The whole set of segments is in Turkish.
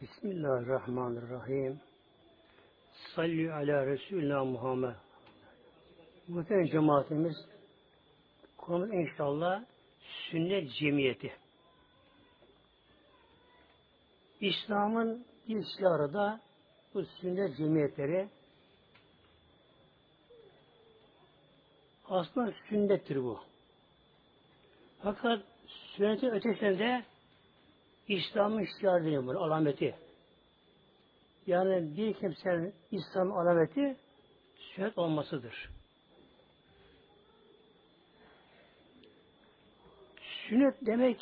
Bismillahirrahmanirrahim. Salli ala Resulina Muhammed. Muhtemelen cemaatimiz konumuz inşallah sünnet cemiyeti. İslam'ın bir arada bu sünnet cemiyetleri aslında sünnettir bu. Fakat sünnetin ötesinde İslam'ın şiar deniyor alameti. Yani bir kimsenin İslam alameti sünnet olmasıdır. Sünnet demek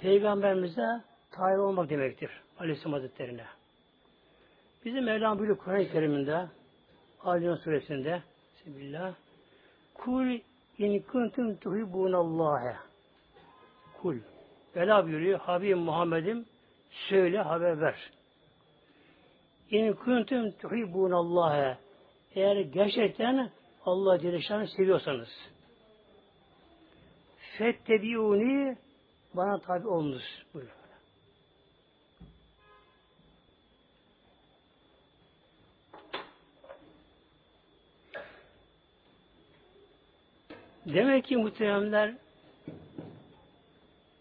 peygamberimize tayin olmak demektir. Aleyhisselam Hazretleri'ne. Bizim Mevlam buyuruyor Kur'an-ı Kerim'inde Ali suresinde Bismillah Kul in kuntum tuhibbunallâhe Kul Vela buyuruyor Habibim Muhammed'im söyle haber ver. İn kuntum tuhibbunallâhe eğer gerçekten Allah Celle seviyorsanız fettebiuni bana tabi olunuz buyuruyor. Demek ki muhteremler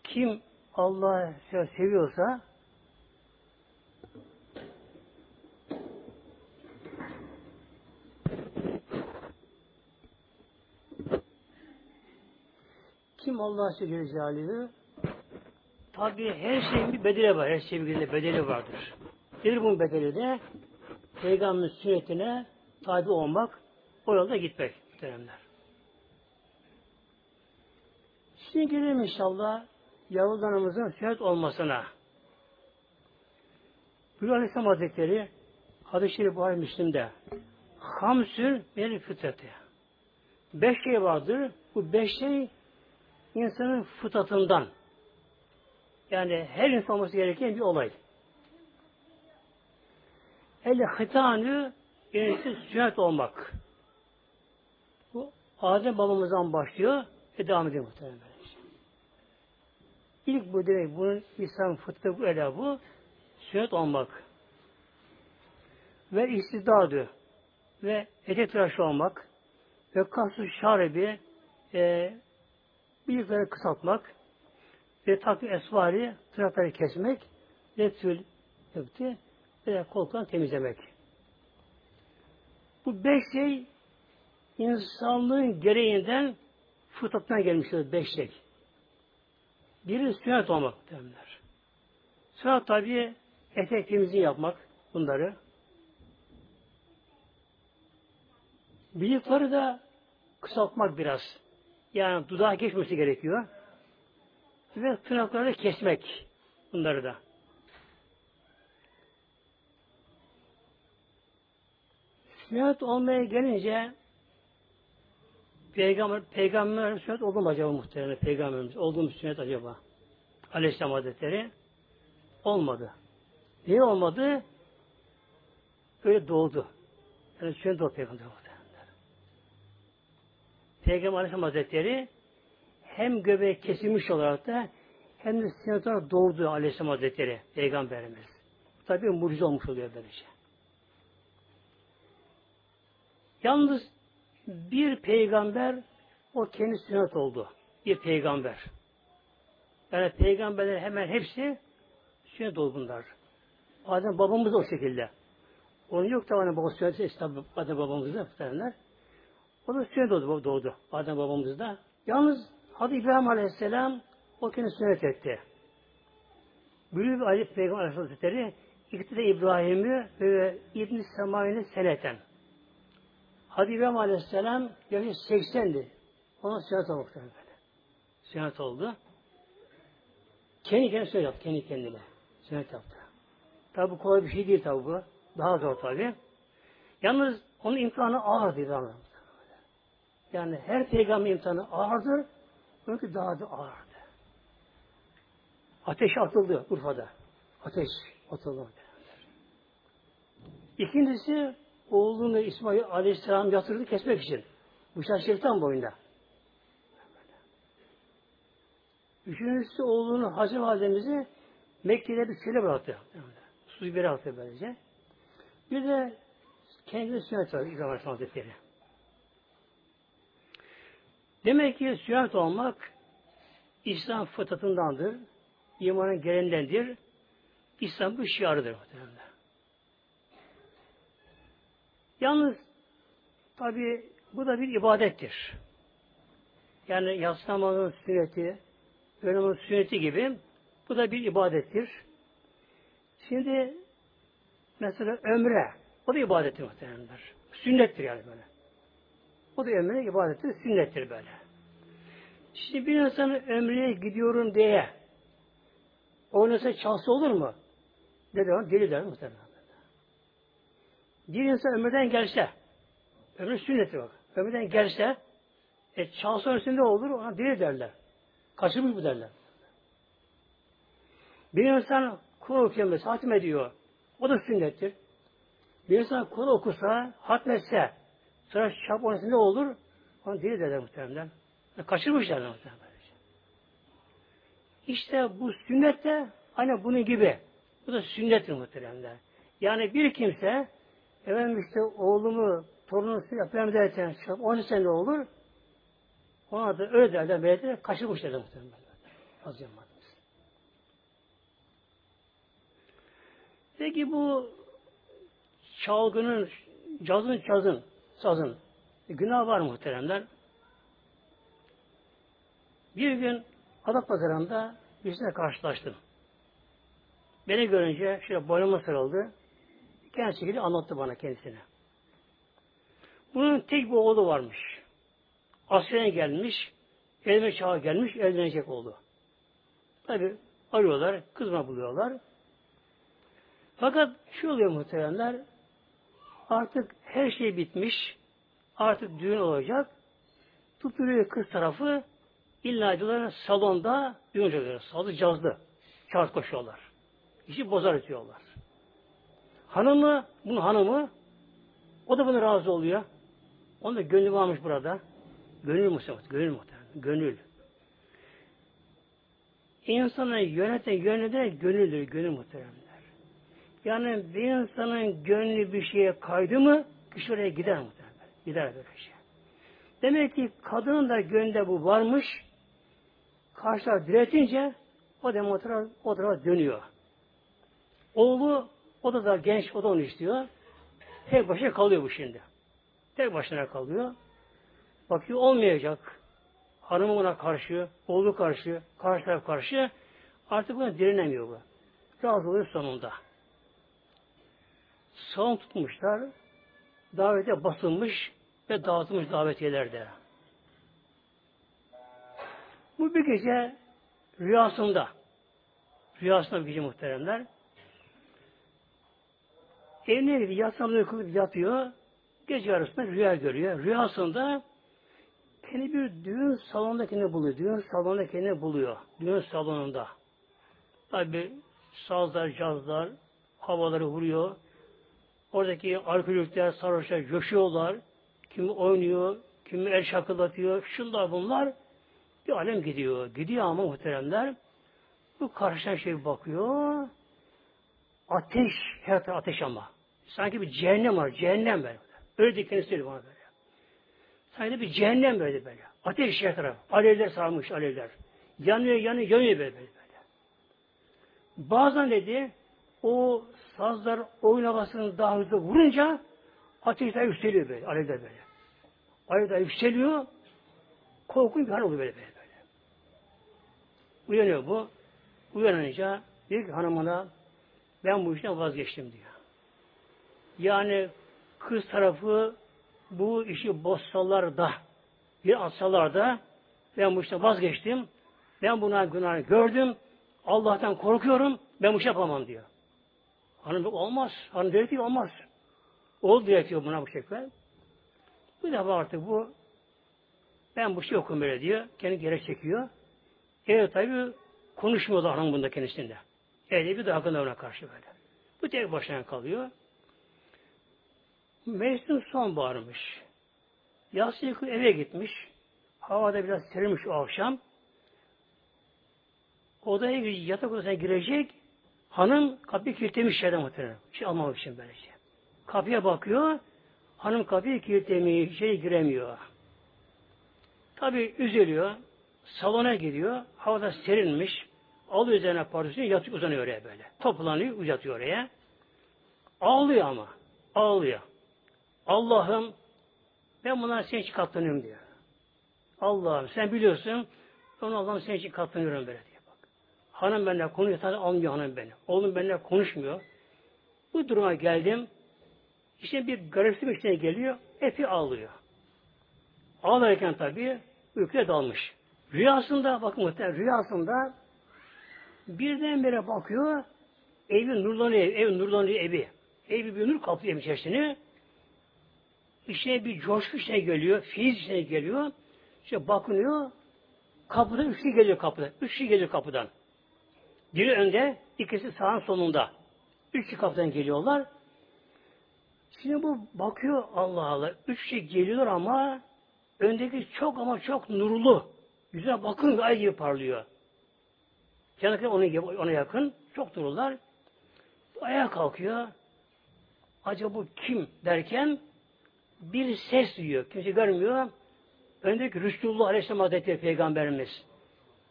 kim Allah'ı seviyorsa kim Allah'ı seviyor tabi her şeyin bir bedeli var. Her şeyin bir bedeli vardır. Bir bunun bedeli de Peygamberin sünnetine tabi olmak, o yolda gitmek muhteremler. Şimdi gelelim inşallah Yavuzlarımızın sünnet olmasına. Buyuruyor Aleyhisselam Hazretleri Hadis-i Şerif Buhari Müslim'de Hamsün bir fıtratı. Beş şey vardır. Bu beş şey insanın fıtratından. Yani her insan olması gereken bir olay. Elle hıtanı birincisi sünnet olmak. Bu Adem babamızdan başlıyor ve devam ediyor muhtemelen. İlk bu demek bunun İslam fıtratı bu ele bu. Sünnet olmak. Ve istidadı ve etek tıraşı olmak ve kaslı şaribi e, bıyıkları kısaltmak ve takvi esvari tırnakları kesmek ve tül yaptı ve koltuklarını temizlemek. Bu beş şey insanlığın gereğinden fıtrattan gelmiştir. Beş şey. Biri sünnet olmak derler. Sünnet tabi etek temizliği yapmak bunları. Bıyıkları da kısaltmak biraz. Yani dudağa geçmesi gerekiyor. Ve tırnakları kesmek bunları da. Sünnet olmaya gelince Peygamber, peygamber sünnet oldu mu acaba muhtemelen peygamberimiz? Oldu mu sünnet acaba? Aleyhisselam Hazretleri olmadı. Niye olmadı? Öyle doğdu. Yani sünnet oldu peygamber. Peygamber Aleyhisselam Hazretleri hem göbeği kesilmiş olarak da hem de sünnet olarak doğdu Aleyhisselam Hazretleri peygamberimiz. Tabi mucize olmuş oluyor böylece. Yalnız bir peygamber o kendi sünnet oldu. Bir peygamber. Yani peygamberler hemen hepsi sünnet oldu bunlar. Adem babamız o şekilde. Onun yok da hani baba sünnet tabi Adem babamız da muhtemelenler. O da sünnet oldu, doğdu. Adem babamız da. Yalnız Hadi İbrahim Aleyhisselam o kendi sünnet etti. Büyük Ali Peygamber Aleyhisselam Hazretleri İktide İbrahim'i ve İbn-i Semayin'i seneten. Hadi İbrahim Aleyhisselam yaşı 80'di. Ona sünnet oldu böyle. Oldu. Kendi kendine sünnet yaptı. Kendi kendine. Sünnet yaptı. Tabi bu kolay bir şey değil tabi bu. Daha zor tabi. Yalnız onun imtihanı ağırdı Yani her peygamber imtihanı ağırdır. Onunki daha da ağırdı. Ateş atıldı Urfa'da. Ateş atıldı. İkincisi oğlunu İsmail Aleyhisselam yatırdı kesmek için. Bıçak şeytan boyunda. Üçüncüsü oğlunu Hazreti Validemizi Mekke'de bir çöle bıraktı. Tuz biberi atıyor böylece. Bir de kendine sünnet var İbrahim Aleyhisselam Hazretleri. Demek ki sünnet olmak İslam fıtratındandır. imanın gelendendir. İslam bir şiarıdır muhtemelen. Yalnız tabi bu da bir ibadettir. Yani yatsı namazının sünneti, öğle sünneti gibi bu da bir ibadettir. Şimdi mesela ömre, o da ibadettir muhtemelenler. Sünnettir yani böyle. O da ömre ibadettir, sünnettir böyle. Şimdi bir insanın ömreye gidiyorum diye oynasa çalsa olur mu? Demek? Deli der muhtemelen. Bir insan ömürden gelse, ömür sünneti bak. Ömürden gelse, e çalsa üstünde olur, ona deli derler. Kaçırmış bu derler. Bir insan Kur'an okuyor mesela, hatim ediyor. O da sünnettir. Bir insan Kur'an okusa, hatmetse, sonra şap onun ne olur? Onu deli derler muhtemelen. E, kaçırmış derler muhtemelen. İşte bu sünnet de hani bunun gibi. Bu da sünnettir muhtemelen. Yani bir kimse efendim işte oğlumu, torunumu yapayım derken 10 sene olur. Ona da öyle derler, melekler kaçırmış derler muhtemelen. Az yapmadınız. Peki bu çalgının, cazın çazın, sazın günah var muhteremler. Bir gün Adat Pazarı'nda birisine karşılaştım. Beni görünce şöyle boynuma sarıldı. Kendi şekilde anlattı bana kendisine. Bunun tek bir oğlu varmış. Asya'ya gelmiş, evlenme çağı gelmiş, evlenecek oldu. Tabi arıyorlar, kızma buluyorlar. Fakat şu oluyor muhteremler, artık her şey bitmiş, artık düğün olacak. Tutuluyor kız tarafı, illa diyorlar salonda düğün oluyor. Sazı cazlı. Şart koşuyorlar. İşi bozar ediyorlar. Hanımı, bunun hanımı, o da buna razı oluyor. Onun da gönlü varmış burada. Gönül muhtemelen, gönül muhtemelen, gönül. İnsanı yöneten yönede gönüldür, gönül muhteremler. Yani bir insanın gönlü bir şeye kaydı mı, kişi oraya gider muhtemelen. Gider böyle şey. Demek ki kadının da gönlünde bu varmış, karşılar diretince o tarafa, o tarafa dönüyor. Oğlu o da da genç, o da onu istiyor. Tek başına kalıyor bu şimdi. Tek başına kalıyor. Bakıyor olmayacak. Hanımı buna karşı, oğlu karşı, karşı taraf karşı. Artık buna direnemiyor bu. Razı oluyor sonunda. Salon tutmuşlar. Davete basılmış ve dağıtılmış davetiyelerde. Bu bir gece rüyasında rüyasında bir gece muhteremler evine gidiyor, yatsamda kılıp yatıyor. Gece yarısında rüya görüyor. Rüyasında kendi bir düğün salonunda kendini buluyor. Düğün salonunda kendini buluyor. Düğün salonunda. Tabi sazlar, cazlar, havaları vuruyor. Oradaki alkolükler, sarhoşlar coşuyorlar. Kimi oynuyor, kimi el şakılatıyor. Şunlar bunlar bir alem gidiyor. Gidiyor ama muhteremler. Bu karşıdan şey bakıyor. Ateş, her ateş ama. Sanki bir cehennem var, cehennem böyle. Öyle dikkat söylüyor bana böyle. Sanki bir cehennem böyle böyle. Ateş her taraf. Alevler sarmış alevler. Yanıyor, yanıyor, yanıyor böyle böyle. Bazen dedi o sazlar oyun havasını daha hızlı vurunca ateşler yükseliyor böyle, alevler böyle. Alevler yükseliyor, korkunç bir hal oluyor böyle böyle. böyle. Uyanıyor bu. Uyanınca diyor ki hanımına ben bu işten vazgeçtim diyor. Yani kız tarafı bu işi bozsalar da bir atsalar da ben bu işten vazgeçtim. Ben buna günahı gördüm. Allah'tan korkuyorum. Ben bu şey yapamam diyor. Hanım olmaz. Hanım diyor ki olmaz. Oğul diretiyor buna bu şekilde. Bu defa artık bu ben bu şey okum böyle diyor. Kendi geri çekiyor. Evet tabi konuşmuyorlar hanım bunda kendisinde. Evde bir de hakkında ona karşı böyle. Bu tek başına kalıyor. Mevsim sonbaharmış. Yas yıkı eve gitmiş. Havada biraz serilmiş o akşam. Odaya girecek, yatak odasına girecek. Hanım kapıyı kilitlemiş şeyden muhtemelen. Şey almamak için böylece. Kapıya bakıyor. Hanım kapıyı kilitlemiş. içeri giremiyor. Tabi üzülüyor. Salona gidiyor. Havada serinmiş. Alıyor üzerine pardesünü yatıyor uzanıyor oraya böyle. Toplanıyor uzatıyor oraya. Ağlıyor ama. Ağlıyor. Allah'ım ben bunlara senin için katlanıyorum diyor. Allah'ım sen biliyorsun onu Allah'ım senin için katlanıyorum böyle diyor. Bak. Hanım benimle konuşuyor. Tabi almıyor hanım beni. Oğlum benimle konuşmuyor. Bu duruma geldim. İşte bir gariplik içine geliyor. Epi ağlıyor. Ağlarken tabi uykuya dalmış. Rüyasında bakın muhtemelen rüyasında birdenbire bakıyor evi nurlanıyor, ev nurlanıyor evi. Evi bir nur kaplıyor içerisini. İşte bir coşku içine geliyor, fiiz içine geliyor. İşte bakınıyor, kapıda üç kişi geliyor kapıda. Üç kişi geliyor kapıdan. Biri önde, ikisi sağın sonunda. Üç kişi kapıdan geliyorlar. Şimdi bu bakıyor Allah Allah. Üç kişi geliyorlar ama öndeki çok ama çok nurlu. Yüzüne bakın ay gibi parlıyor. Yanındaki ona, ona yakın. Çok nurlular. Ayağa kalkıyor. Acaba bu kim derken bir ses duyuyor. Kimse görmüyor. Öndeki Resulullah Aleyhisselam Hazretleri Peygamberimiz.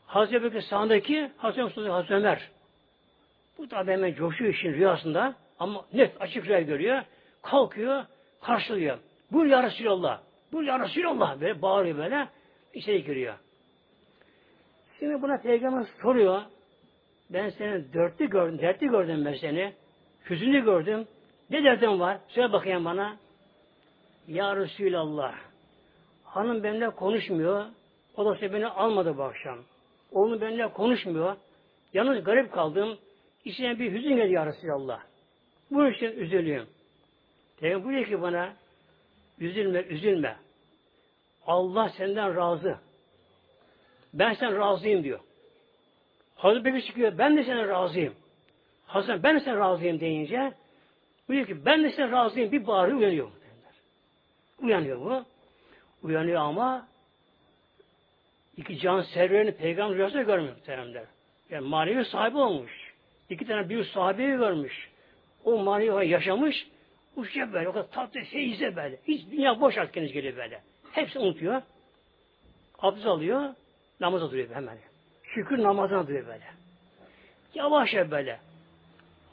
Hazreti Bekir sağındaki Hazreti Mustafa Hazreti Ömer. Bu da hemen coşuyor işin rüyasında. Ama net açık rüya görüyor. Kalkıyor, karşılıyor. Buyur ya Resulallah. Buyur ya Resulallah. Böyle bağırıyor böyle. İçeri giriyor. Şimdi buna Peygamber soruyor. Ben seni dörtlü gördüm, dertli gördüm ben seni. Hüzünlü gördüm. Ne derdin var? Söyle bakayım bana. Ya Resulallah. Hanım benimle konuşmuyor. O da beni almadı bu akşam. Oğlum benimle konuşmuyor. Yalnız garip kaldım. İçine bir hüzün geldi ya Resulallah. Bu için üzülüyorum. Peygamber buyuruyor ki bana üzülme, üzülme. Allah senden razı. Ben sen razıyım diyor. Hazreti Bekir çıkıyor. Ben de sana razıyım. Hasan ben de sana razıyım deyince buyuruyor ki ben de sana razıyım. Bir bağırıyor uyanıyor. Uyanıyor bu. Uyanıyor ama iki can serverini peygamber rüyasında görmüyor muhteremler. Yani manevi sahibi olmuş. İki tane büyük sahibeyi görmüş. O manevi yaşamış. Uçacak böyle. O kadar tatlı feyze böyle. Hiç dünya boş kendisi geliyor böyle. Hepsi unutuyor. Abdest alıyor. Namaza duruyor hemen. Şükür namazına duruyor böyle. Yavaş böyle.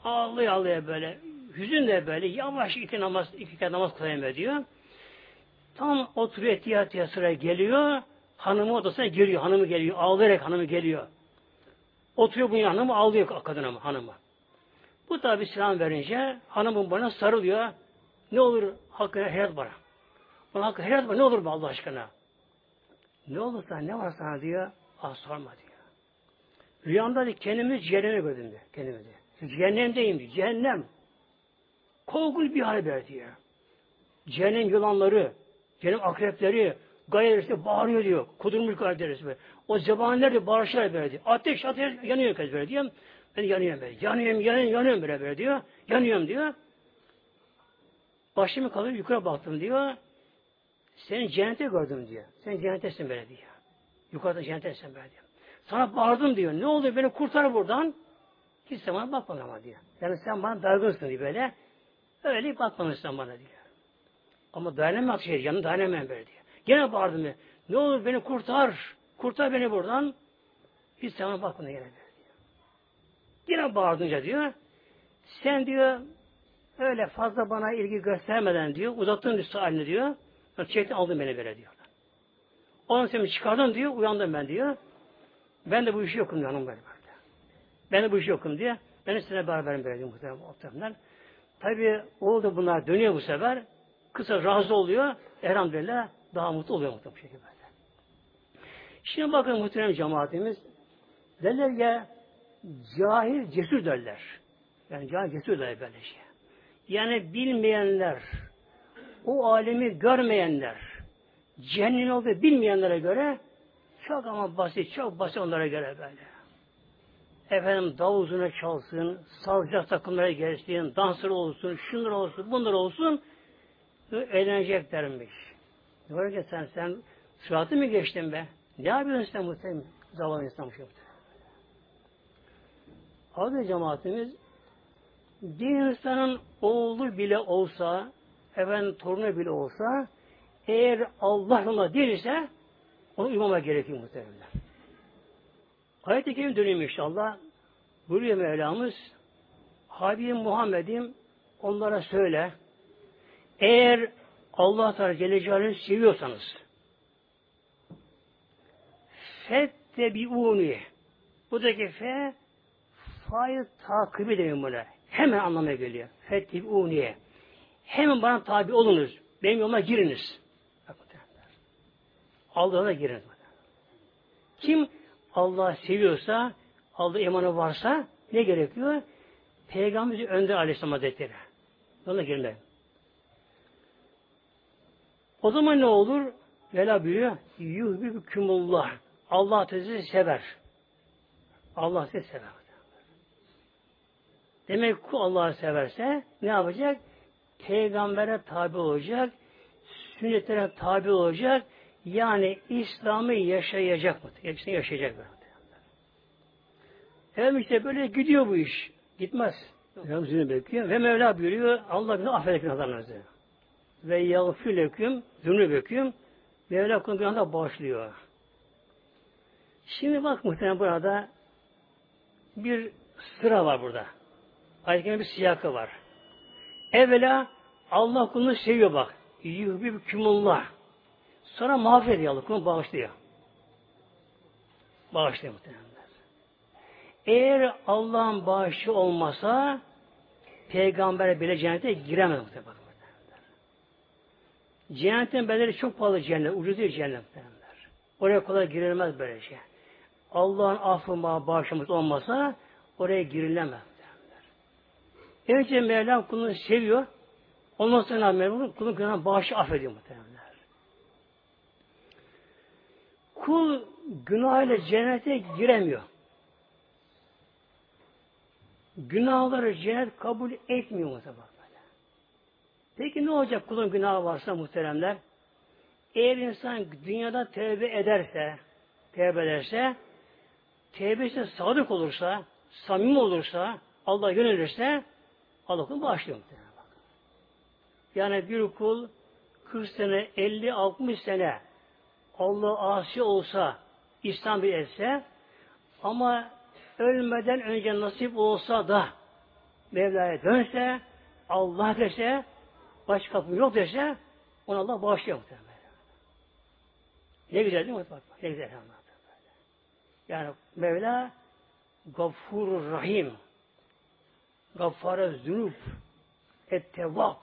Ağlıyor ağlıyor böyle. Hüzünle böyle. Yavaş iki namaz, iki kere namaz kılayım diyor. Tam oturuyor etiyatiye sıraya geliyor. Hanımı odasına giriyor. Hanımı geliyor. Ağlayarak hanımı geliyor. Oturuyor bunun hanımı ağlıyor kadın ama hanımı. Bu tabi selam verince hanımın bana sarılıyor. Ne olur hakkına helal bana. Bana hakkı helal bana ne olur be Allah aşkına. Ne olursa ne var sana diyor. Ah sorma diyor. Rüyamda da kendimi cehenneme gördüm diyor. Kendimi diyor. Cehennemdeyim diyor. Cehennem. Korkunç bir hal verdi diyor. Cehennem yılanları, cehennem akrepleri, gayerisi bağırıyor diyor. Kudurmuş gayerisi böyle. O zebaniler de bağırışlar böyle diyor. Ateş ateş yanıyor kez böyle diyor. Ben yanıyorum böyle. Yanıyorum, yanıyorum, yanıyorum böyle, böyle diyor. Yanıyorum diyor. Başımı kaldırıp yukarı baktım diyor. Seni cennete gördüm diyor. Sen cennettesin böyle diyor. Yukarıda cennettesin böyle diyor. Sana bağırdım diyor. Ne oldu beni kurtar buradan. Hiç sen bana bakmadın ama diyor. Yani sen bana dargınsın diyor böyle. Öyle bakmamışsın bana diyor. Ama dayanamam şey, yanına dayanamam böyle diyor. Gene bağırdım diyor. Ne olur beni kurtar. Kurtar beni buradan. Hiç sana bakmadın gene diyor. Yine bağırdınca diyor. Sen diyor öyle fazla bana ilgi göstermeden diyor. Uzattın üstü halini diyor. Çektin aldın beni böyle diyor. Ondan sonra çıkardın diyor. Uyandım ben diyor. Ben de bu işi yokum yanım böyle böyle. Ben de bu işi yokum diye. Ben de sizinle beraberim böyle diyor muhtemelen. Tabi oldu bunlar dönüyor bu sefer. Kısa razı oluyor. Elhamdülillah daha mutlu oluyor muhtemelen bu şekilde. Şimdi bakın muhterem cemaatimiz. Derler ya cahil cesur derler. Yani cahil cesur derler böyle şey. Yani bilmeyenler, o alemi görmeyenler, cehennem olduğu bilmeyenlere göre çok ama basit, çok basit onlara göre böyle. Efendim davuzuna çalsın, salacak takımlara gelsin, dansır olsun, şunlar olsun, bunlar olsun, eğleneceklermiş. Diyor ki sen, sen sıratı mı geçtin be? Ne yapıyorsun sen muhtemelen? Zavallı insan şey Aziz cemaatimiz bir insanın oğlu bile olsa, efendim torunu bile olsa, eğer Allah yolunda değilse onu uymama gerekiyor muhtemelen. Ayet-i Kerim dönüyor inşallah. Buyuruyor Mevlamız, Habibim Muhammed'im onlara söyle, eğer Allah Teala Celaluhu'yu seviyorsanız, fettebi'uni buradaki fe fa'yı takibi demin buna. Hemen anlamaya geliyor. Fettebi'uniye. Hemen bana tabi olunuz. Benim yoluma giriniz. Allah'a giriniz. Kim Allah seviyorsa, Allah imanı varsa ne gerekiyor? Peygamberimiz Önder Aleyhisselam Hazretleri. Ona girmek. O zaman ne olur? Vela buyuruyor. Yuhbibükümullah. Allah sizi sever. Allah sizi sever. Demek ki Allah'ı severse ne yapacak? Peygambere tabi olacak, sünnetlere tabi olacak, yani İslam'ı yaşayacak mı? Hepsini yaşayacak mı? Efendim işte böyle gidiyor bu iş. Gitmez. Ramzini bekliyor. Ve Mevla buyuruyor, Allah bizi affedecek nazarınızı. Ve yağfir leküm, zünü beküm, Mevla kulun günahına bağışlıyor. Şimdi bak muhtemelen burada bir sıra var burada. Ayetkenin bir siyakı var. Evvela Allah kulunu seviyor bak. Yuhbib kümullah. Sonra mağfiret Allah kulunu bağışlıyor. Bağışlıyor muhtemelen. Eğer Allah'ın bağışı olmasa peygamber bile cennete giremez muhtemelen. Cennetin bedeli çok pahalı cennet, ucuz değil cennetler. Oraya kolay girilmez böyle şey. Allah'ın affı bağışlaması olmasa oraya girilemez. Önce Mevlam kulunu seviyor. Ondan sonra Mevlam kulun günahını bağışı affediyor muhtemelen. Kul günahıyla cennete giremiyor. Günahları cennet kabul etmiyor muhtemelen. Peki ne olacak kulun günahı varsa muhteremler? Eğer insan dünyada tevbe ederse, tevbe ederse, tevbesi sadık olursa, samimi olursa, Allah yönelirse, Allah kulunu bağışlıyor. Yani bir kul 40 sene, 50, 60 sene Allah asi olsa, İslam bir etse, ama ölmeden önce nasip olsa da Mevla'ya dönse, Allah dese, başka kapım yok dese, ona Allah bağışlıyor muhtemelen. Ne güzel değil mi? Bak, ne güzel anlattı. Yani Mevla Gafurur Rahim Gaffara Zünub Ettevab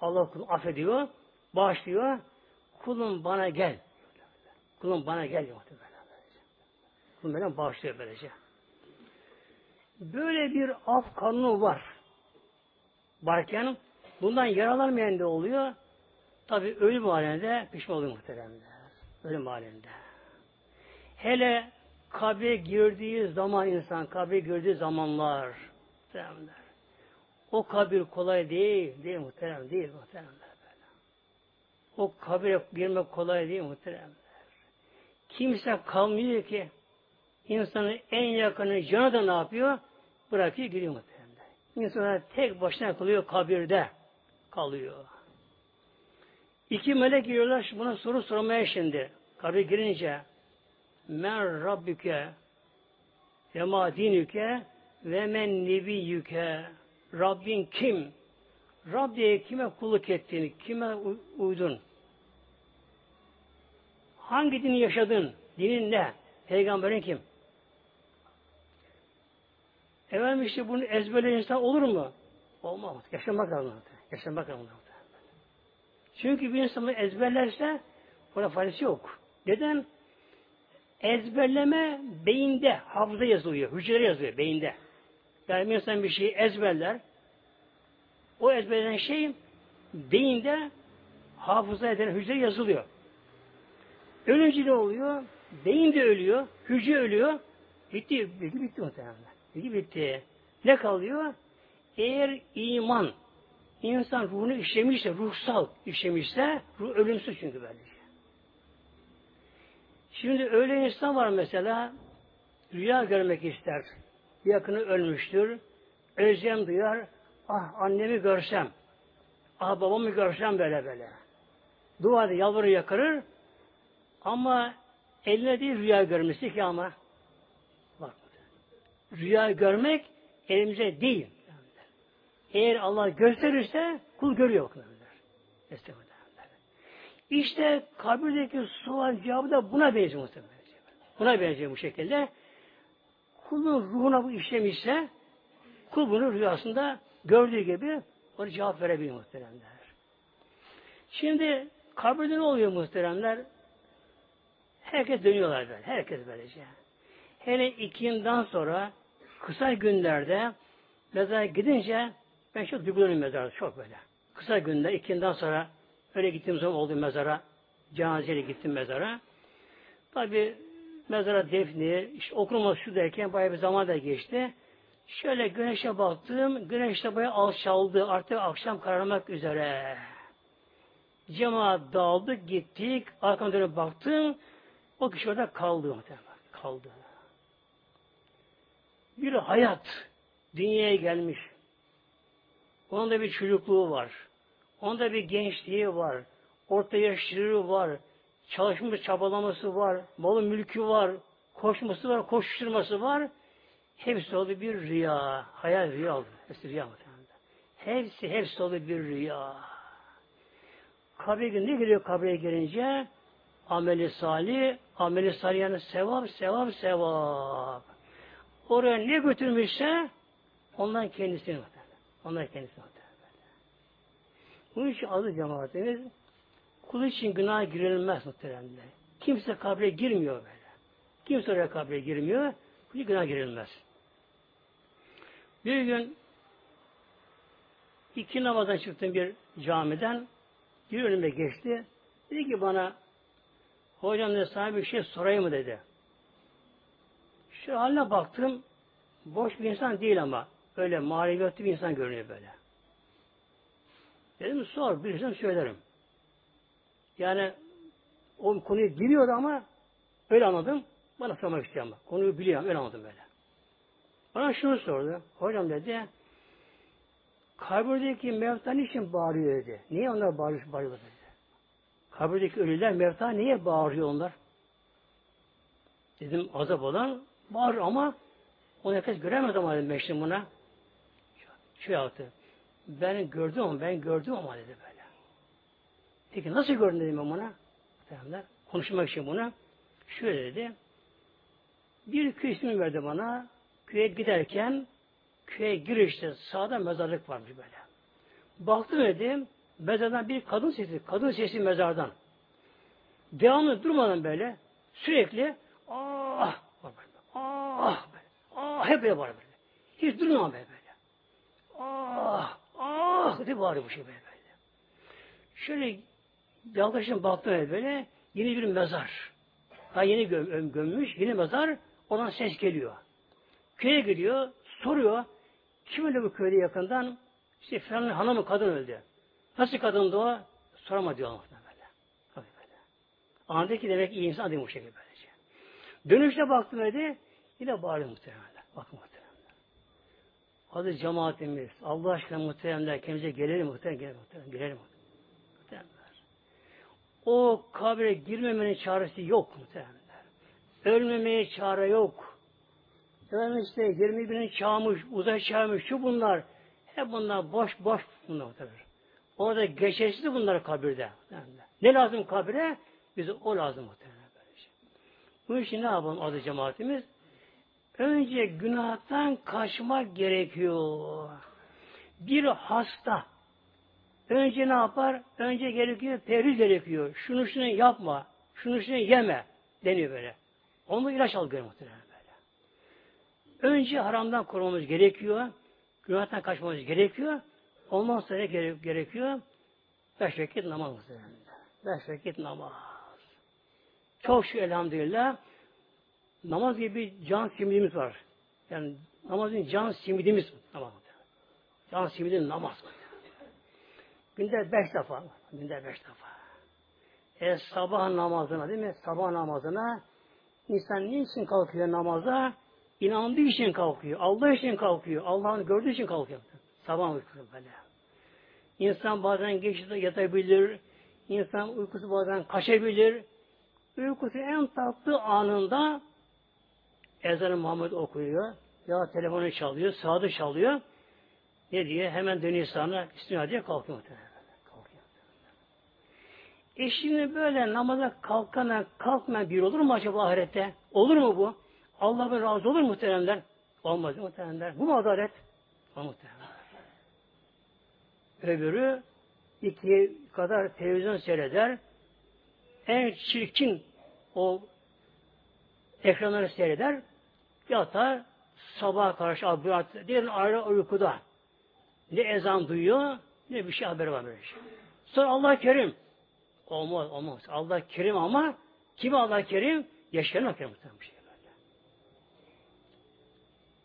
Allah kulunu affediyor, bağışlıyor. Kulum bana gel. Kulum bana gel. Kulum bana bağışlıyor böylece. Böyle bir af kanunu var. Varken bundan yaralanmayan da oluyor. Tabi ölüm halinde pişman oluyor muhteremler. Ölüm halinde. Hele kabre girdiği zaman insan, kabre girdiği zamanlar muhteremler. O kabir kolay değil, değil muhterem, değil muhteremler. Böyle. O kabire girmek kolay değil muhteremler. Kimse kalmıyor ki insanın en yakını canı da ne yapıyor? Bırakıyor gidiyor muhteremler. İnsanlar tek başına kalıyor kabirde kalıyor. İki melek giriyorlar buna soru sormaya şimdi. Kabir girince men rabbüke ve ma dinüke ve men nebiyyüke Rabbin kim? Rab diye kime kulluk ettiğini, kime uydun? Hangi dini yaşadın? Dinin ne? Peygamberin kim? Efendim işte bunu ezberleyen insan olur mu? Olmaz. Yaşamak lazım. Yaşamak lazım. Çünkü bir insan ezberlerse buna faydası yok. Neden? Ezberleme beyinde, hafıza yazılıyor, hücre yazıyor beyinde. Yani bir insan bir şeyi ezberler, o ezberlenen şey beyinde hafıza eden hücre yazılıyor. Ölünce ne oluyor? Beyin de ölüyor, hücre ölüyor. Bitti, bilgi bitti muhtemelen. Bilgi bitti. Ne kalıyor? Eğer iman, insan ruhunu işlemişse, ruhsal işlemişse, ruh ölümsüz çünkü böylece. Şimdi öyle insan var mesela, rüya görmek ister. yakını ölmüştür. Özlem duyar. Ah annemi görsem. Ah babamı görsem böyle böyle. Duada yalvarır yakarır. Ama eline değil rüya görmesi ki ama. Rüya görmek elimize değil. Eğer Allah gösterirse kul görüyor. İşte kabirdeki sual cevabı da buna benziyor muhtemelen. Buna benziyor bu şekilde. Kulun ruhuna bu işlemişse kul bunu rüyasında gördüğü gibi onu cevap verebiliyor muhteremler. Şimdi kabirde ne oluyor muhteremler? Herkes dönüyorlar böyle. Herkes böylece. Hele ikinden sonra kısa günlerde mezara gidince ben çok duygulanıyorum mezara çok böyle. Kısa günler ikinden sonra öyle gittiğim zaman oldu mezara. Cenazeyle gittim mezara. Tabi mezara defni, işte okunması şu derken bayağı bir zaman da geçti. Şöyle güneşe baktım, güneş de bayağı alçaldı. Artık akşam kararmak üzere. Cemaat dağıldık, gittik. Arkama dönüp baktım. O kişi orada kaldı. Kaldı. Bir hayat dünyaya gelmiş. Onun da bir çocukluğu var. Onda bir gençliği var. Orta yaşlılığı var. Çalışmış çabalaması var. Malı mülkü var. Koşması var. Koşturması var. Hepsi oldu bir rüya. Hayal rüya oldu. Hepsi rüya mı? Hepsi, hepsi oldu bir rüya. Kabre ne geliyor kabre gelince? Ameli salih, ameli salih yani sevap, sevap, sevap. Oraya ne götürmüşse ondan kendisini Ondan kendisini bunun için adı cemaatimiz kul için günah girilmez muhteremler. Kimse kabre girmiyor böyle. Kimse oraya kabre girmiyor. Bu günah girilmez. Bir gün iki namazdan çıktım bir camiden. Bir önüme geçti. Dedi ki bana hocam ne sana bir şey sorayım mı dedi. Şu haline baktım. Boş bir insan değil ama. Öyle maneviyatlı bir insan görünüyor böyle. Dedim sor, bilirsem söylerim. Yani o konuyu biliyordu ama öyle anladım. Bana sormak istiyor ama. Konuyu biliyorum, öyle anladım böyle. Bana şunu sordu. Hocam dedi, kabirdeki mevta niçin bağırıyor dedi. Niye onlar bağırıyor, bağırıyor dedi. Kabirdeki ölüler mevta niye bağırıyor onlar? Dedim azap olan bağır ama onu herkes göremez ama dedim ben buna. Şu yaptı. Ben gördüm ama ben gördüm ama dedi böyle. Peki nasıl gördün dedim ben ona. Muhtemelenler. Konuşmak için buna. Şöyle dedi. Bir köy ismi verdi bana. Köye giderken köye girişte sağda mezarlık varmış böyle. Baktım dedim. Mezardan bir kadın sesi. Kadın sesi mezardan. Devamlı durmadan böyle sürekli ah hep böyle var böyle. Hiç durmadan böyle. Ah ah diye bağırıyor bu şey böyle. böyle. Şöyle yaklaşım baktım böyle yeni bir mezar. Daha yeni göm, gömmüş, yeni mezar. Oradan ses geliyor. Köye gidiyor, soruyor. Kim öldü bu köyde yakından? İşte falan hanımı kadın öldü. Nasıl kadındı o? Sorama diyor böyle. Tabii böyle. Anladı ki demek iyi insan değil bu şekilde böylece. Dönüşte baktım öyle, yine bağırıyor muhtemelen. Bakın muhtemelen. Adı cemaatimiz. Allah aşkına muhteremler kendimize gelelim muhterem, gelelim muhterem, gelelim muhteremler. O kabre girmemenin çaresi yok muhteremler. Ölmemeye çare yok. Efendim işte 20 binin çağmış, uzay çağmış, şu bunlar. Hep bunlar boş boş bunlar muhteremler. Orada geçersiz bunlar kabirde. Ne lazım kabire? Bize o lazım muhtemelen. Bu işi ne yapalım adı cemaatimiz? Önce günahtan kaçmak gerekiyor. Bir hasta önce ne yapar? Önce gerekiyor, perhiz gerekiyor. Şunu şunu yapma, şunu şunu yeme deniyor böyle. Onu ilaç al muhtemelen böyle. Önce haramdan korumamız gerekiyor. Günahtan kaçmamız gerekiyor. Ondan sonra gere gerekiyor? Beş vakit namaz. Beş vakit namaz. Çok şu elhamdülillah namaz gibi can simidimiz var. Yani namazın can simidimiz namaz. Can simidi namaz. Günde beş defa. Günde beş defa. E sabah namazına değil mi? Sabah namazına insan niçin kalkıyor namaza? İnandığı için kalkıyor. Allah için kalkıyor. Allah'ın gördüğü için kalkıyor. Sabah uykusu böyle. İnsan bazen geç yatabilir. İnsan uykusu bazen kaçabilir. Uykusu en tatlı anında ezanı Muhammed okuyor. Ya telefonu çalıyor, sağda çalıyor. Ne diye? Hemen dönüyor sana, üstüne diye kalkıyor. Kalkıyor. E şimdi böyle namaza kalkana kalkmayan bir olur mu acaba ahirette? Olur mu bu? Allah'ın razı olur muhteremler? Olmaz muhteremler. Bu mu adalet? O muhteremler. Öbürü iki kadar televizyon seyreder. En çirkin o ekranları seyreder. Yatar sabaha karşı abiyat diğer ayrı uykuda. Ne ezan duyuyor ne bir şey haber var böyle şey. Sonra Allah Kerim. Olmaz olmaz. Allah Kerim ama kim Allah Kerim? Yaşayan Kerim bir şey böyle.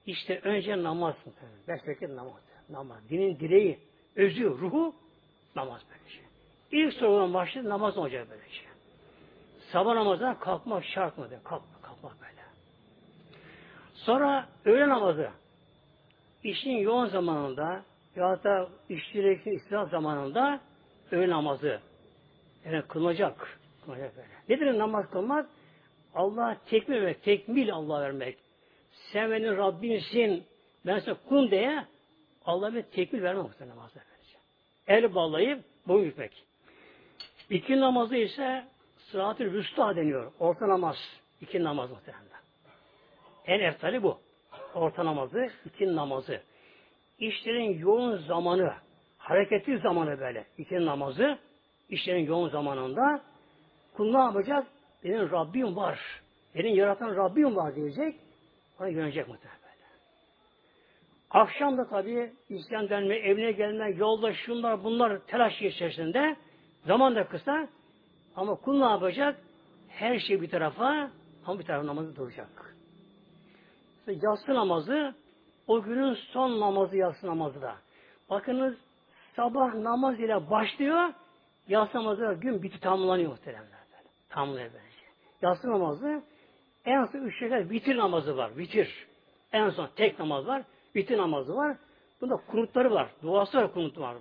İşte önce namaz muhtemelen. Beş namaz. Namaz. Dinin direği, özü, ruhu namaz böyle şey. İlk sorulan başlığı namaz olacak böyle şey. Sabah namazına kalkmak şart mı? Kalkmak, kalkmak böyle. Sonra öğle namazı. İşin yoğun zamanında ya da işçilerin istirahat zamanında öğle namazı yani kılınacak. kılınacak böyle. Nedir namaz kılmak? Allah tekmil vermek, tekmil Allah vermek. Sen benim Rabbimsin, ben sana kulum diye Allah'a bir tekmil vermek muhtemelen namazda. El bağlayıp boyun bükmek. İki namazı ise sırat-ı rüsta deniyor. Orta namaz. iki namaz muhtemelen. En eftali bu. Orta namazı, iki namazı. İşlerin yoğun zamanı, hareketli zamanı böyle. İki namazı, işlerin yoğun zamanında kul ne yapacak? Benim Rabbim var. Benim yaratan Rabbim var diyecek. Ona yönelecek muhtemelen. Akşam da tabii İslam denme, evine gelme, yolda şunlar bunlar telaş içerisinde. Zaman da kısa. Ama kul ne yapacak? Her şey bir tarafa ama bir tarafa namazı duracak. Yatsı namazı o günün son namazı yatsı namazı da. Bakınız sabah namaz ile başlıyor yatsı namazı gün biti tamamlanıyor muhteremler. Tamamlanıyor böylece. Yatsı namazı en son üç rekat vitir namazı var. Vitir. En son tek namaz var. Vitir namazı var. Bunda kunutları var. Duası var, kunutu var.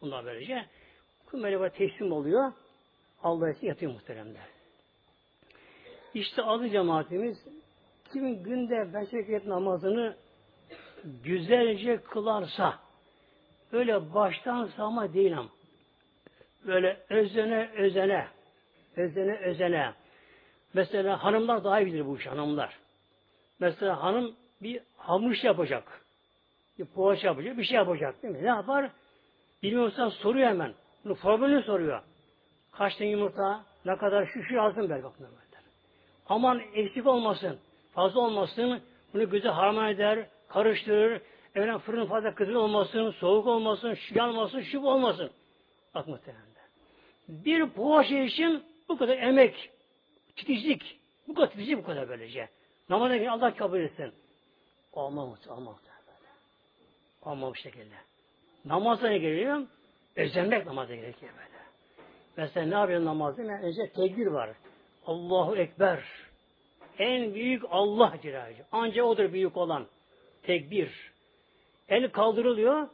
Bunlar böylece. Kul böyle teslim oluyor. Allah için yatıyor muhteremler. İşte adı cemaatimiz kim günde beş vakit namazını güzelce kılarsa öyle baştan sağma değil ama böyle özene özene özene özene mesela hanımlar daha iyi bilir bu iş hanımlar. Mesela hanım bir hamur iş yapacak. Bir poğaça yapacak, bir şey yapacak değil mi? Ne yapar? Bilmiyorsa soruyor hemen. Bunu formülünü soruyor. Kaç tane yumurta, ne kadar şu şu lazım belki aklına Aman eksik olmasın, fazla olmasın, bunu güzel harman eder, karıştırır, efendim fırın fazla kızıl olmasın, soğuk olmasın, şu yanmasın, şu olmasın. Bak muhtemelen. Bir poğaça için bu kadar emek, titizlik, bu kadar titizlik bu kadar böylece. Namaza girin Allah kabul etsin. Olmaz, olmaz. Olmaz bu şekilde. Namaza ne geliyor? Özenmek namaza gerekiyor böyle. Mesela ne yapıyor namazda? Yani önce tekbir var. Allahu Ekber. En büyük Allah Celaluhu. Ancak odur büyük olan. Tekbir. El kaldırılıyor.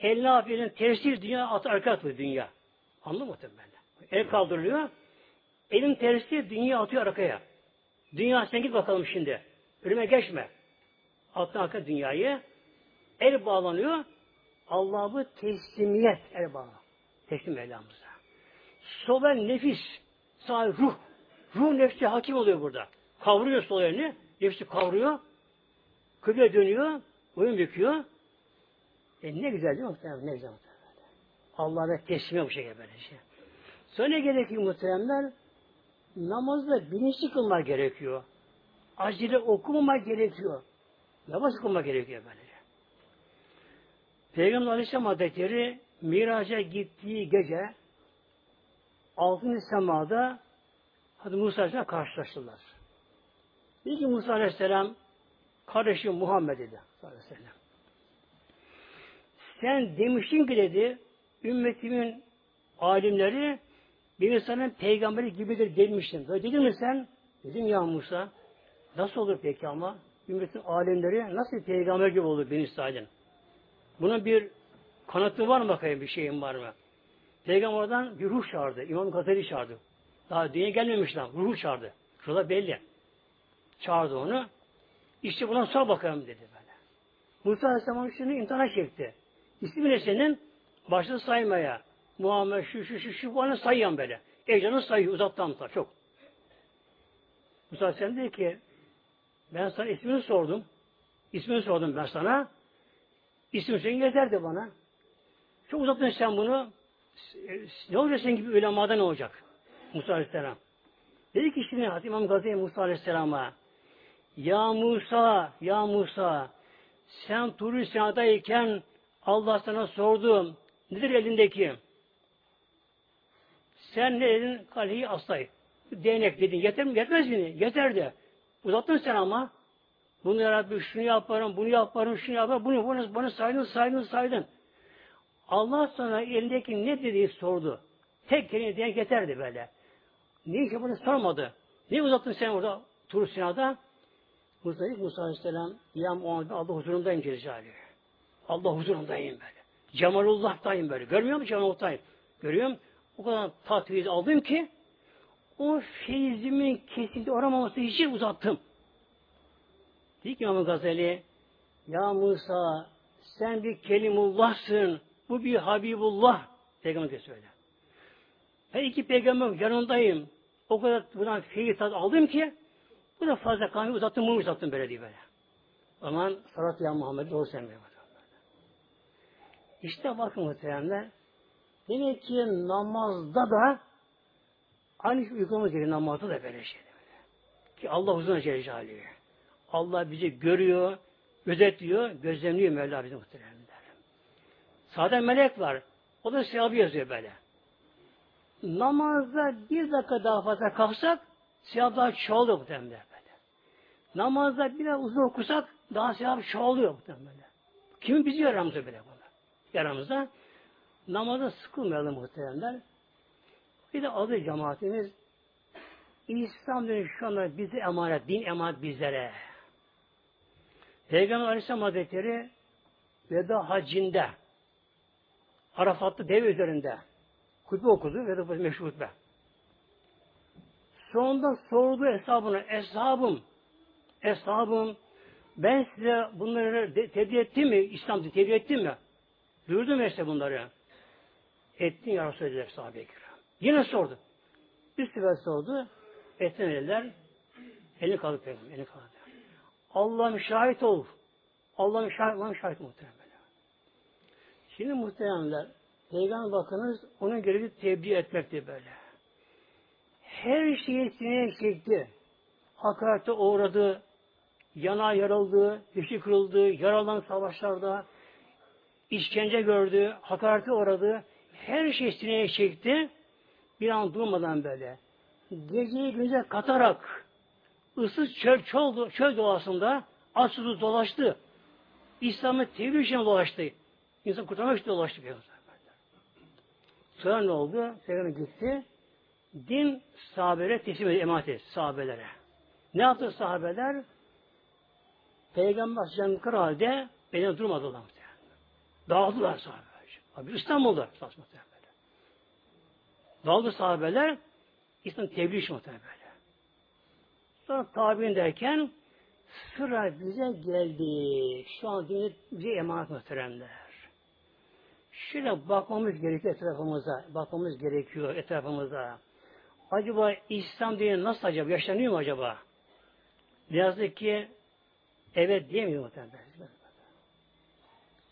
El yapıyor? Tersi dünya at arka atıyor dünya. Anladın mı böyle? El kaldırılıyor. Elin tersi dünya atıyor arkaya. Dünya sen git bakalım şimdi. Ölüme geçme. Attın arka dünyayı. El bağlanıyor. Allah'ı teslimiyet el bağlı. Teslim Mevlamıza. Sol el nefis. Sağ ruh. Ruh nefsi hakim oluyor burada. Kavruyor sol elini. Nefsi kavruyor. Kıble dönüyor. Boyun büküyor. E ne güzel değil mi muhtemelen? Ne güzel muhtemelen. Allah'a teslime bu şekilde böyle şey. Sonra ne gerekiyor muhteremler? Namazda bilinçli kılmak gerekiyor. Acele okumamak gerekiyor. Yavaş okumak gerekiyor böylece. Peygamber Aleyhisselam Hazretleri Miraç'a gittiği gece altın semada Hadi Musa Aleyhisselam karşılaştılar. Dedi ki Musa Aleyhisselam kardeşi Muhammed dedi. Aleyhisselam. Sen demiştin ki dedi ümmetimin alimleri bir insanın peygamberi gibidir demiştin. Böyle dedin mi sen? Dedim ya Musa. Nasıl olur peki ama? ümmetin alemleri nasıl peygamber gibi olur Ben İsrail'in? Bunun bir kanıtı var mı bakayım bir şeyin var mı? Peygamberden bir ruh çağırdı. İmam Gazali çağırdı. Daha dünya gelmemiş lan. Ruhu çağırdı. Şurada belli. Çağırdı onu. İşte buna sor bakalım dedi böyle. Musa Aleyhisselam şimdi imtihana çekti. İsmi ne senin? Başladı saymaya. Muhammed şu şu şu şu bana sayyan böyle. Ecranı sayıyor uzaktan da çok. Musa Aleyhisselam dedi ki ben sana ismini sordum. İsmini sordum ben sana. İsmin senin yeterdi bana. Çok uzattın sen bunu. Ne olacak senin gibi ulemada ne olacak? Musa Aleyhisselam. Dedi ki şimdi Hazreti İmam Gazali Musa Aleyhisselam'a Ya Musa, Ya Musa sen Tur-i Sina'dayken Allah sana sordu. Nedir elindeki? Sen ne dedin? Kaleyi aslayı. Değnek dedin. Yeter mi? Yetmez mi? Yeter de. Uzattın sen ama. Bunu yaratmış, şunu yaparım, bunu yaparım, şunu yaparım, bunu, bunu, bunu saydın, saydın, saydın. Allah sana elindeki ne dediği sordu. Tek kelime diyen yeterdi böyle. Niye ki bunu sormadı? Niye uzattın sen orada Tur Sina'da? Musa, Musa Aleyhisselam ya Muhammed Allah huzurundayım Celle Allah huzurundayım böyle. Cemalullah'tayım böyle. Görmüyor musun Cemalullah'tayım? Görüyorum. O kadar tatviz aldım ki o feyzimin kesinti oramaması için uzattım. Dedi ki İmam Gazali Ya Musa sen bir kelimullahsın. Bu bir Habibullah. Peygamber söyle. Ben iki peygamber yanındayım. O kadar buradan feyiz aldım ki bu da fazla kanı uzattım, bunu uzattım böyle diye böyle. O zaman salat ya Muhammed doğru söylemiyor. İşte bakın muhteremler. Demek ki namazda da aynı şey uygulamamız gerekiyor namazda da böyle şey. Böyle. Ki Allah uzun Celle Allah bizi görüyor, gözetliyor, gözlemliyor Mevla bizi muhteremler. Sade melek var. O da sevabı yazıyor böyle. Namazda bir dakika daha fazla kalksak sevap çoğalıyor muhtemelen böyle. Namazda biraz uzun okusak daha sevap çoğalıyor muhtemelen. Kimi bizi yaramızda böyle bunu. Yaramızda. Namaza sıkılmayalım muhteremler. Bir de adı cemaatimiz İslam dönüşü şu anda bize emanet, din emanet bizlere. Peygamber Aleyhisselam Hazretleri veda hacinde Arafat'ta dev üzerinde hutbe okudu ve de meşhur hutbe. Sonunda sordu hesabını, eshabım, eshabım, ben size bunları tebliğ ettim mi? İslam tebliğ ettim mi? Duyurdum işte bunları. Ettin ya Resulallah sahabe Yine sordu. Bir sefer sordu. Etmediler. Elini kaldı peygamber. Elini kaldı. Allah'ım şahit ol. Allah'ım şahit, Allah'ım şahit muhtemelen. Şimdi muhteremler Peygamber bakınız onun görevi tebliğ etmekti böyle. Her şeyi sineye çekti. Hakarete uğradı, yana yarıldı, dişi kırıldı, yaralanan savaşlarda, işkence gördü, hakarete uğradı. Her şey sineye çekti. Bir an durmadan böyle. Geceyi gündüze katarak ıssız çöl, çöl, çöl doğasında açsız dolaştı. İslam'ı tebliğ için dolaştı. İnsan kurtarmak için dolaştı. Sonra ne oldu? Peygamber gitti. Din sahabelere teslim edildi, emanet etti sahabelere. Ne yaptı sahabeler? Peygamber sıcağını kır halde beni durmadılar. Dağıldılar sahabeler. Abi İstanbul'da böyle. Dağıldı sahabeler İslam tebliğ işi muhtemelen böyle. Sonra tabi'in derken sıra bize geldi. Şu an dini bize emanet muhteremler. Şöyle bakmamız gerekiyor etrafımıza. Bakmamız gerekiyor etrafımıza. Acaba İslam dini nasıl acaba? Yaşanıyor mu acaba? Ne yazık ki evet diyemiyor muhtemelen.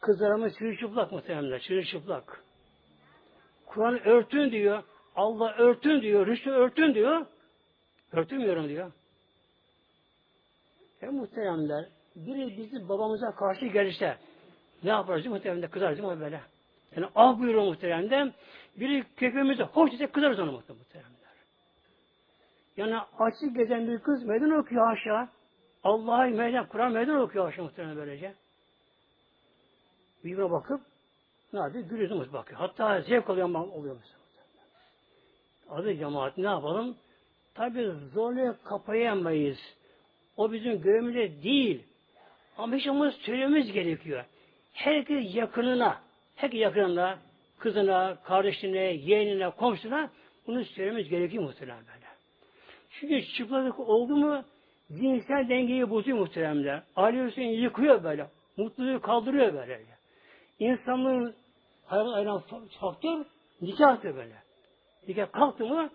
Kızlarımız çırılçıplak muhtemelen. Çırılçıplak. Kur'an örtün diyor. Allah örtün diyor. Rüştü örtün diyor. Örtünmüyorum diyor. E muhteremler biri bizi babamıza karşı gelirse ne yaparız muhteremler kızarız mı böyle? Yani ah buyuruyor muhteremden. Biri köpeğimize hoş dese kızarız onu muhteremler. Yani açık gezen bir kız meydan okuyor aşağı. Allah'a meydan, Kur'an meydan okuyor aşağı muhterem böylece. Birbirine bakıp ne yapıyor? Gülüyoruz bakıyor. Hatta zevk alıyor oluyor mesela. Adı cemaat ne yapalım? Tabi zorluğa kapayamayız. O bizim görevimizde değil. Ama ama söylememiz gerekiyor. Herkes yakınına, herkes yakınına, kızına, kardeşine, yeğenine, komşuna bunu söylememiz gerekiyor muhtemelen böyle. Çünkü çıplaklık oldu mu zihinsel dengeyi bozuyor muhteremler. Aile yıkıyor böyle. Mutluluğu kaldırıyor böyle. İnsanlığın hayvan ayıran faktör nikahtır böyle. Nikah kalktı mı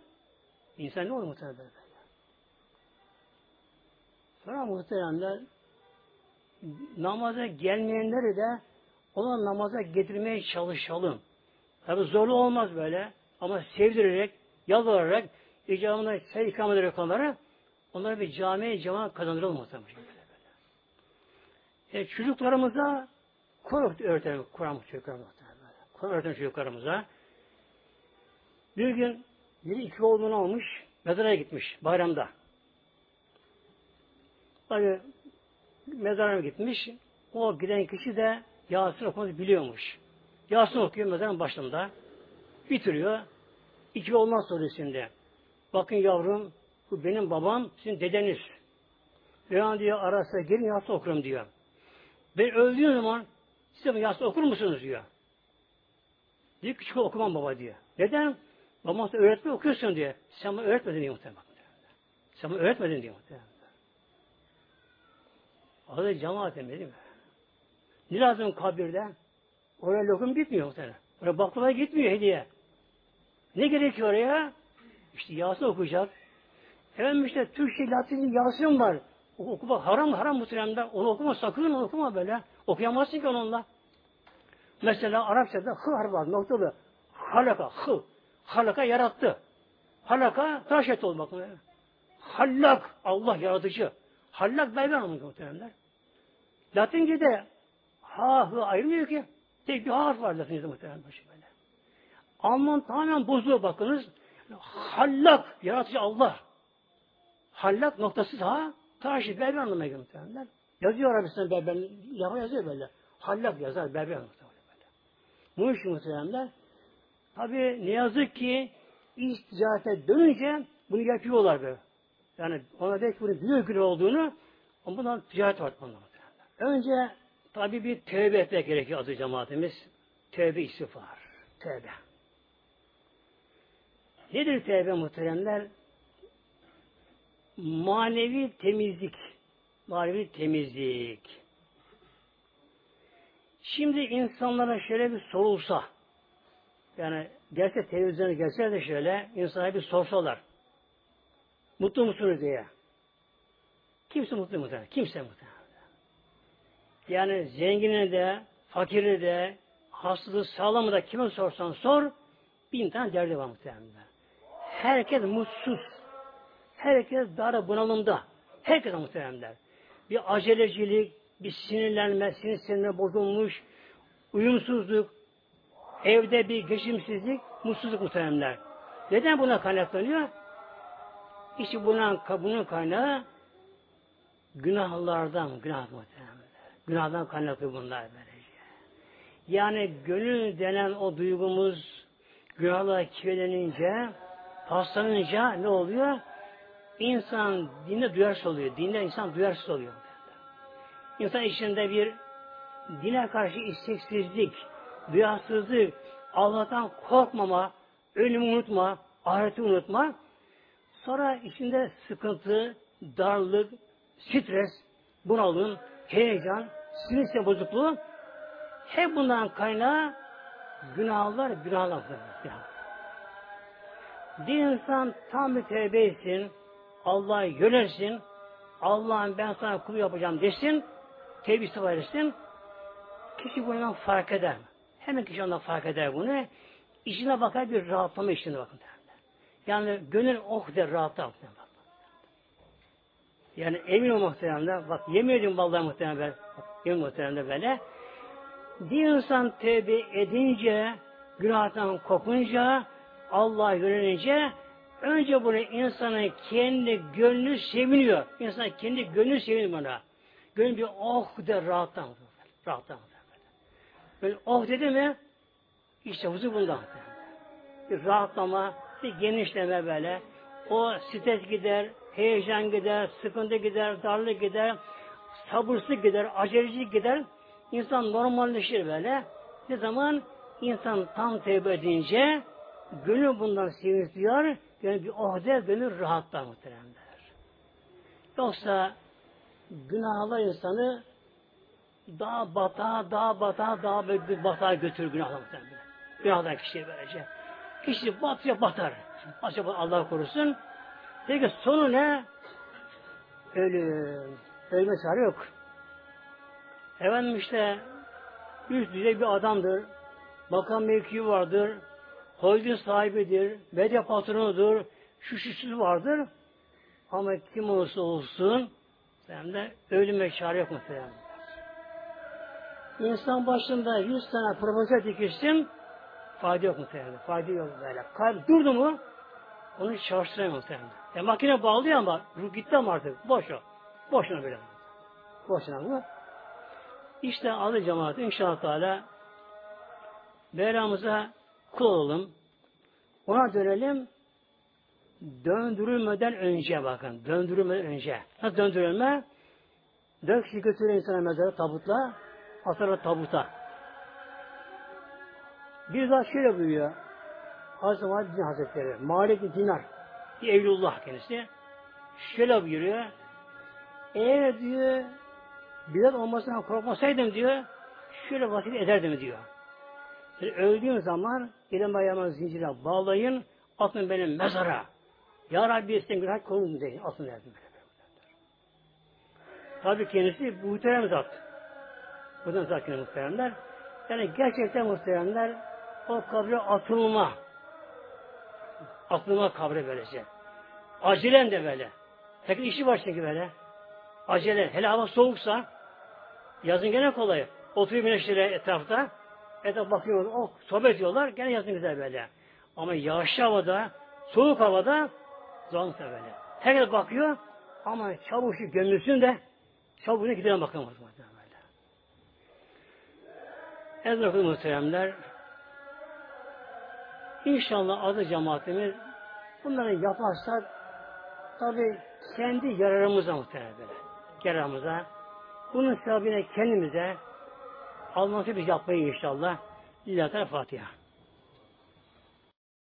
insan ne olur muhtemelen böyle. Sonra muhteremler namaza gelmeyenleri de ona namaza getirmeye çalışalım. Tabi zorlu olmaz böyle ama sevdirerek, yalvararak, icabına şey ikram ederek onlara onlara bir camiye cemaat kazandıralım muhtemelen. E, çocuklarımıza Kur'an öğretelim, Kur'an çocuklarımıza. Kur'an öğretelim çocuklarımıza. Bir gün biri iki oğlunu almış, mezara gitmiş bayramda. Tabi mezara gitmiş, o giden kişi de Yasin okumayı biliyormuş. Yasin okuyor mezarın başında. Bitiriyor. İki olmaz soruyor Bakın yavrum, bu benim babam, sizin dedeniz. Reyhan diyor arasa gelin Yasin okurum diyor. Ben öldüğüm zaman size Yasin okur musunuz diyor. Diyor küçük okumam baba diyor. Neden? Babam öğretmen okuyorsun diyor. Sen bana öğretmedin diyor muhtemelen. Sen bana öğretmedin diyor muhtemelen. O da cemaat değil mi? Ne lazım kabirde? Oraya lokum gitmiyor muhtemelen. Oraya baklava gitmiyor hediye. Ne gerekiyor oraya? İşte Yasin okuyacak. Efendim işte Türkçe, Latin Yasin var. O, okuma haram haram muhteremde. Onu okuma sakın onu okuma böyle. Okuyamazsın ki onunla. Mesela Arapçada hı harfi var. Noktalı. Halaka. Hı. Halaka yarattı. Halaka tıraş et olmak. Hallak. Allah yaratıcı. Hallak berber anlamı muhteremler. Latince'de ha hı ayrılmıyor ki. Tek bir harf var Latince'de muhterem başı böyle. Alman tamamen bozuyor bakınız. Hallak, yaratıcı Allah. Hallak noktası ha, taşi berber anlamına geliyor muhtemelen. Yazıyor Arabistan berber, lafa yazıyor böyle. Hallak yazar berber muhtemelen böyle. Bu iş muhtemelen. Tabi ne yazık ki iş ticarete dönünce bunu yapıyorlar böyle. Yani ona de ki bunun büyük günü olduğunu ama bundan ticaret var bundan. Önce tabi bir tövbe etmek gerekiyor adı cemaatimiz. Tövbe istiğfar. Tövbe. Nedir tevbe muhteremler? Manevi temizlik. Manevi temizlik. Şimdi insanlara şöyle bir sorulsa, yani gelse televizyona gelse de şöyle, insana bir sorsalar, mutlu musunuz diye. Kimse mutlu muhtemelen, kimse muhtemelen. Yani zengini de, fakiri de, hastalığı sağlamı da kime sorsan sor, bin tane derdi var muhtemelen. Herkes mutsuz. Herkes dar bunalımda. Herkes muhteremler. Bir acelecilik, bir sinirlenme, sinir sinirine bozulmuş, uyumsuzluk, evde bir geçimsizlik, mutsuzluk muhteremler. Neden buna kaynaklanıyor? İşte bunun, bunun kaynağı günahlardan, günah muhteremler. Günahdan kaynaklı bunlar böylece. Yani gönül denen o duygumuz günahla kirlenince paslanınca ne oluyor? İnsan dinde duyarsız oluyor. Dinde insan duyarsız oluyor. İnsan içinde bir dine karşı isteksizlik, duyarsızlık, Allah'tan korkmama, ölümü unutma, ahireti unutma. Sonra içinde sıkıntı, darlık, stres, bunalım, heyecan, sinir bozukluğu hep bundan kaynağı günahlar, günahlar. Bir insan tam bir tevbe etsin, Allah'a yönelsin, Allah'ın ben sana kul yapacağım desin, tevbe istiğfar etsin, kişi bundan fark eder. Hemen kişi ondan fark eder bunu. İçine bakar bir rahatlama içine bakın. Yani gönül oh der rahatlar. Yani emin ol muhtemelen bak yemin vallahi muhtemelen yemin muhtemelen böyle. Bir insan tevbe edince, günahtan kopunca, Allah'a yönelince önce bunu insanın kendi gönlü seviniyor. İnsan kendi gönlü seviniyor buna. Gönlü bir oh der rahattan. Rahattan. Böyle oh dedi mi işte huzur bundan. Bir rahatlama, bir genişleme böyle. O stres gider, heyecan gider, sıkıntı gider, darlık gider, sabırsızlık gider, aceleci gider. İnsan normalleşir böyle. Ne zaman insan tam tevbe edince gönül bundan sevinç duyar, gönül bir oh der, gönül rahatlar muhteremler. Yoksa günahlar insanı daha batağa, daha batağa, daha bir batağa götürür günahlar muhteremler. Günahlar kişiyi böylece. Kişi batıyor batar. Acaba Allah korusun. Peki sonu ne? Ölüm. Ölme çare yok. Efendim işte üst düzey bir adamdır. Bakan mevkii vardır. Holding sahibidir. Medya patronudur. Şu şu vardır. Ama kim olursa olsun sen de ölüme çare yok muhtemelen. İnsan başında yüz tane profesör dikişsin fayda yok muhtemelen. Fayda yok böyle. Kalp durdu mu onu çalıştıramıyor muhtemelen. E makine bağlıyor ama ruh gitti ama artık. Boş o. Boşuna böyle. Boşuna mı? İşte adı cemaat inşallah Teala Mevlamıza kul olalım. Ona dönelim. Döndürülmeden önce bakın. Döndürülmeden önce. Nasıl döndürülme? Dört kişi götürüyor insana mezara tabutla. Atarlar tabuta. Bir daha şöyle buyuruyor. Hazreti Muhammed Hazretleri. Malik Dinar. Bir evlullah kendisi. Şöyle buyuruyor. Eğer diyor bidat olmasından korkmasaydım diyor şöyle vakit ederdim diyor. Yani öldüğüm zaman elim ayağıma zincire bağlayın atın benim mezara. Ya Rabbi sen günah kolum deyin. Atın derdim. Tabi kendisi muhterem zat. Buradan zat kendisi muhteremler. Yani gerçekten muhteremler o kabre atılma. Atılma kabre böylece. Acilen de böyle. Tek işi var çünkü böyle. Acele. Hele hava soğuksa yazın gene kolay. Oturuyor güneşlere etrafta. Etraf bakıyor, oh, sohbet ediyorlar. Gene yazın güzel böyle. Ama yağışlı havada, soğuk havada zonsa böyle. Herkes bakıyor ama çavuşu gömülsün de çabuğuna giden bakamaz. Böyle. Ezra muhteremler İnşallah adı cemaatimiz bunları yaparsak tabi kendi yararımıza muhtemelen böyle. Yararımıza. Bunun sebebine kendimize alması biz yapmayı inşallah. Lillahi Fatiha.